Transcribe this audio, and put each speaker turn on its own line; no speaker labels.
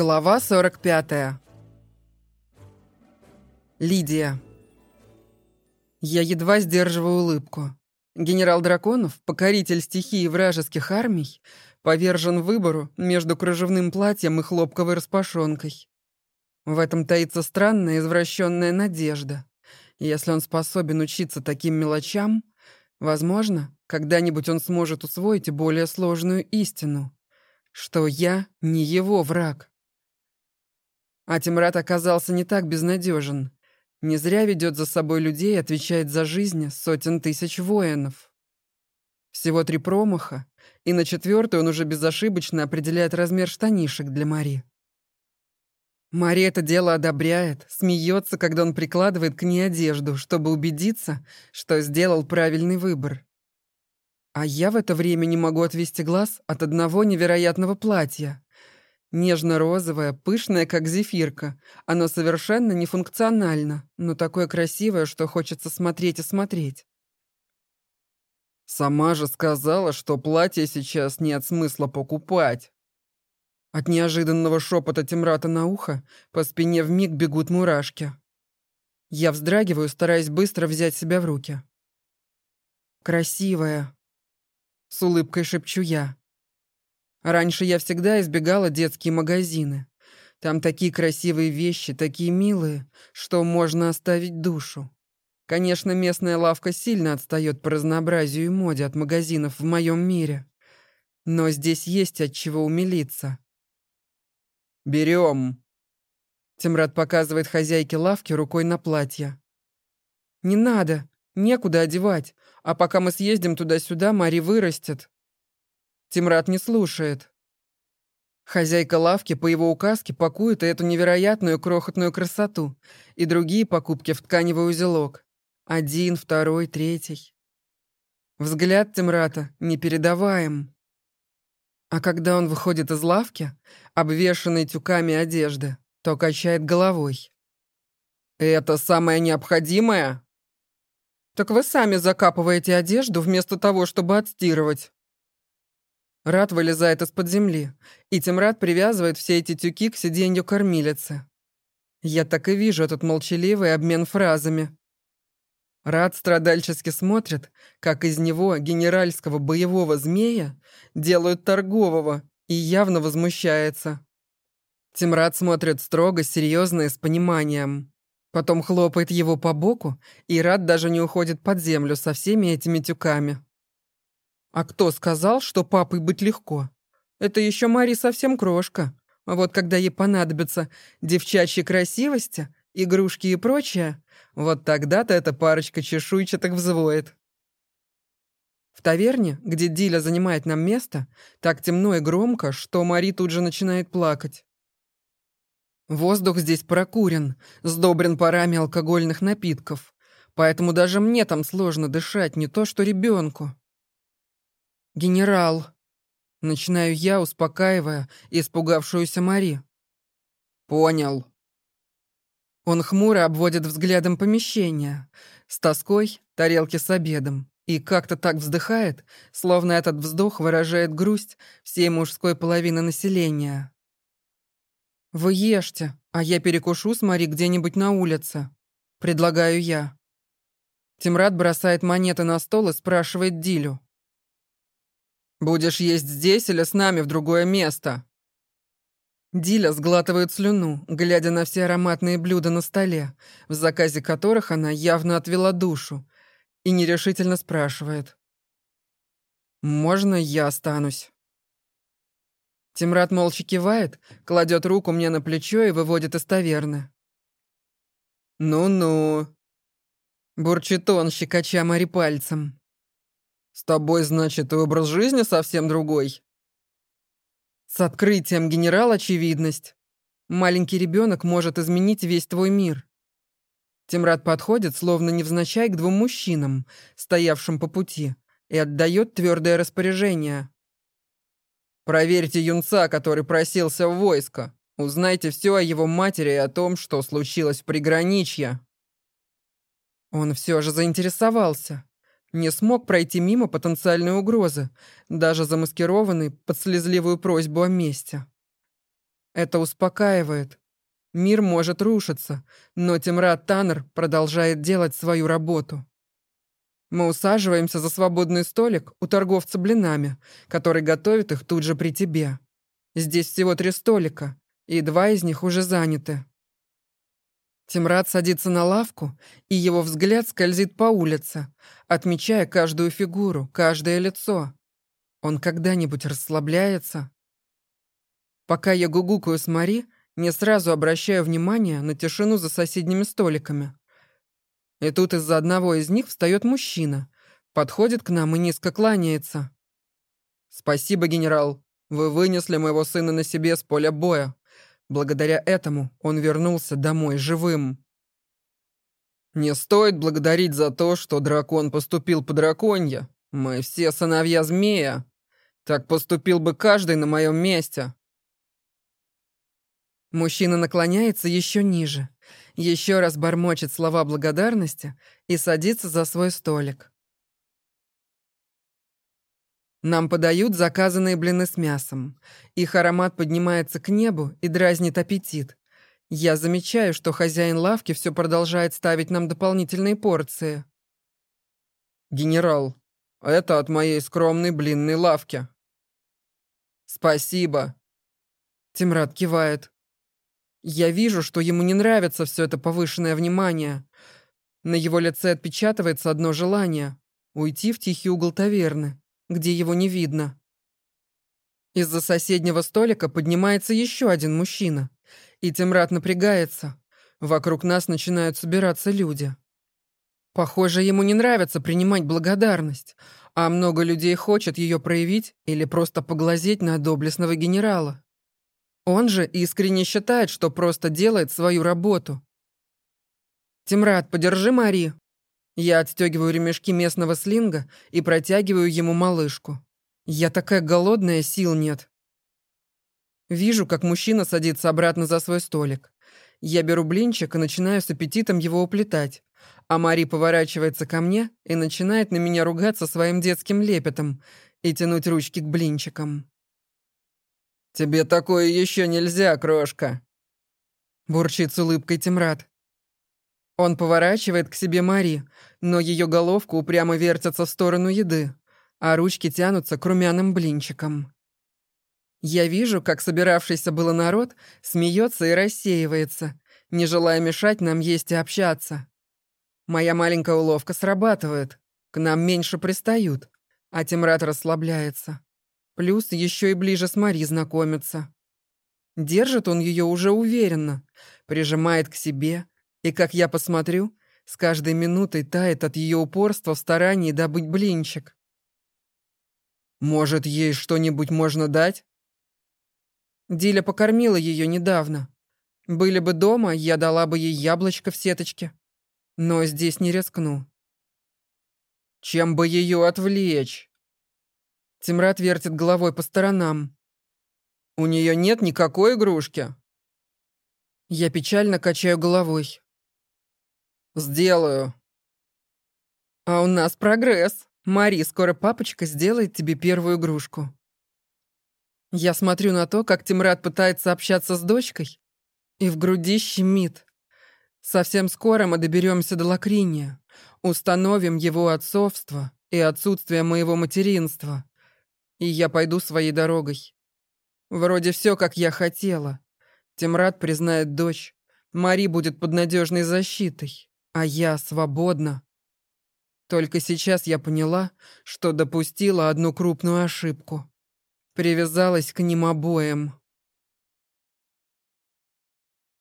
Глава 45. Лидия. Я едва сдерживаю улыбку. Генерал Драконов, покоритель стихии вражеских армий, повержен выбору между кружевным платьем и хлопковой распашонкой. В этом таится странная извращенная надежда. Если он способен учиться таким мелочам, возможно, когда-нибудь он сможет усвоить более сложную истину, что я не его враг. А Тимрад оказался не так безнадежен. Не зря ведет за собой людей отвечает за жизни сотен тысяч воинов. Всего три промаха, и на четвертый он уже безошибочно определяет размер штанишек для Мари. Мари это дело одобряет, смеется, когда он прикладывает к ней одежду, чтобы убедиться, что сделал правильный выбор. А я в это время не могу отвести глаз от одного невероятного платья, Нежно-розовое, пышное, как зефирка. Оно совершенно нефункционально, но такое красивое, что хочется смотреть и смотреть.
«Сама же сказала, что платье сейчас нет смысла покупать».
От неожиданного шепота Тимрата на ухо по спине вмиг бегут мурашки. Я вздрагиваю, стараясь быстро взять себя в руки. «Красивая», — с улыбкой шепчу я. Раньше я всегда избегала детские магазины. Там такие красивые вещи, такие милые, что можно оставить душу. Конечно, местная лавка сильно отстает по разнообразию и моде от магазинов в моем мире. Но здесь есть от чего умилиться.
«Берем!»
Тимрад показывает хозяйке лавки рукой на платье. «Не надо, некуда одевать, а пока мы съездим туда-сюда, Мари вырастет. Тимрад не слушает. Хозяйка лавки по его указке пакует эту невероятную крохотную красоту и другие покупки в тканевый узелок. Один, второй, третий. Взгляд Тимрата непередаваем. А когда он выходит из лавки, обвешанный тюками одежды, то качает головой.
«Это самое необходимое?»
«Так вы сами закапываете одежду вместо того, чтобы отстирывать». Рад вылезает из-под земли, и Тимрад привязывает все эти тюки к сиденью кормилицы. Я так и вижу этот молчаливый обмен фразами. Рад страдальчески смотрит, как из него, генеральского боевого змея, делают торгового, и явно возмущается. Тимрад смотрит строго, серьезно и с пониманием. Потом хлопает его по боку, и Рад даже не уходит под землю со всеми этими тюками. А кто сказал, что папой быть легко? Это еще Мари совсем крошка. А вот когда ей понадобятся девчачьи красивости, игрушки и прочее, вот тогда-то эта парочка чешуйчаток взвоет. В таверне, где Диля занимает нам место, так темно и громко, что Мари тут же начинает плакать. Воздух здесь прокурен, сдобрен парами алкогольных напитков, поэтому даже мне там сложно дышать, не то что ребенку. «Генерал!» Начинаю я, успокаивая испугавшуюся Мари.
«Понял».
Он хмуро обводит взглядом помещение, с тоской тарелки с обедом, и как-то так вздыхает, словно этот вздох выражает грусть всей мужской половины населения. «Вы ешьте, а я перекушу с Мари где-нибудь на улице», — предлагаю я. Тимрад бросает монеты на стол и спрашивает Дилю.
Будешь есть здесь или с нами в другое место?»
Диля сглатывает слюну, глядя на все ароматные блюда на столе, в заказе которых она явно отвела душу, и нерешительно спрашивает. «Можно я останусь?» Тимрад молча кивает, кладет руку мне на плечо и выводит из таверны.
«Ну-ну», —
бурчит он, щекоча Мари пальцем.
С тобой, значит, и образ жизни совсем другой.
С открытием генерал очевидность. Маленький ребенок может изменить весь твой мир. Тимрад подходит, словно невзначай, к двум мужчинам, стоявшим по пути, и отдает твердое распоряжение.
«Проверьте юнца, который просился в войско. Узнайте все о его матери и о том, что случилось в приграничье».
Он все же заинтересовался. Не смог пройти мимо потенциальной угрозы, даже замаскированной под слезливую просьбу о мести. Это успокаивает. Мир может рушиться, но Тимрад Таннер продолжает делать свою работу. Мы усаживаемся за свободный столик у торговца блинами, который готовит их тут же при тебе. Здесь всего три столика, и два из них уже заняты. Тимрад садится на лавку, и его взгляд скользит по улице, отмечая каждую фигуру, каждое лицо. Он когда-нибудь расслабляется? Пока я гугукаю с Мари, не сразу обращаю внимание на тишину за соседними столиками. И тут из-за одного из них встает мужчина, подходит к нам и низко кланяется. «Спасибо, генерал. Вы вынесли моего сына на себе с поля боя. Благодаря этому он вернулся домой живым. Не стоит благодарить за то, что дракон поступил по драконье. Мы все сыновья змея. Так поступил бы каждый на моем месте. Мужчина наклоняется еще ниже, еще раз бормочет слова благодарности и садится за свой столик. Нам подают заказанные блины с мясом. Их аромат поднимается к небу и дразнит аппетит. Я замечаю, что хозяин лавки все продолжает ставить нам дополнительные порции. «Генерал, это от моей скромной блинной лавки». «Спасибо», — Тимрад кивает. Я вижу, что ему не нравится все это повышенное внимание. На его лице отпечатывается одно желание — уйти в тихий угол таверны где его не видно. Из-за соседнего столика поднимается еще один мужчина, и Тимрад напрягается. Вокруг нас начинают собираться люди. Похоже, ему не нравится принимать благодарность, а много людей хочет ее проявить или просто поглазеть на доблестного генерала. Он же искренне считает, что просто делает свою работу. «Тимрад, подержи Мари», я отстегиваю ремешки местного слинга и протягиваю ему малышку. Я такая голодная, сил нет. Вижу, как мужчина садится обратно за свой столик. Я беру блинчик и начинаю с аппетитом его уплетать. А Мари поворачивается ко мне и начинает на меня ругаться своим детским лепетом и тянуть ручки к блинчикам. «Тебе такое еще нельзя, крошка!» Бурчит с улыбкой Тимрад. Он поворачивает к себе Мари, но ее головка упрямо вертится в сторону еды, а ручки тянутся к румяным блинчикам. Я вижу, как собиравшийся было народ смеется и рассеивается, не желая мешать нам есть и общаться. Моя маленькая уловка срабатывает, к нам меньше пристают, а Тимрад расслабляется. Плюс еще и ближе с Мари знакомится. Держит он ее уже уверенно, прижимает к себе, и, как я посмотрю, с каждой минутой тает от ее упорства в старании добыть блинчик. «Может, ей что-нибудь можно дать?» Диля покормила ее недавно. Были бы дома, я дала бы ей яблочко в сеточке. Но здесь не рискну. Чем бы ее отвлечь? Тимрад вертит головой по сторонам. У нее нет никакой игрушки. Я печально качаю головой. «Сделаю». «А у нас прогресс. Мари, скоро папочка сделает тебе первую игрушку». Я смотрю на то, как Тимрад пытается общаться с дочкой, и в груди щемит. Совсем скоро мы доберемся до Лакриния, установим его отцовство и отсутствие моего материнства, и я пойду своей дорогой. Вроде все, как я хотела. Тимрад признает дочь, Мари будет под надежной защитой а я свободна. Только сейчас я поняла, что допустила одну крупную ошибку. Привязалась к ним обоим.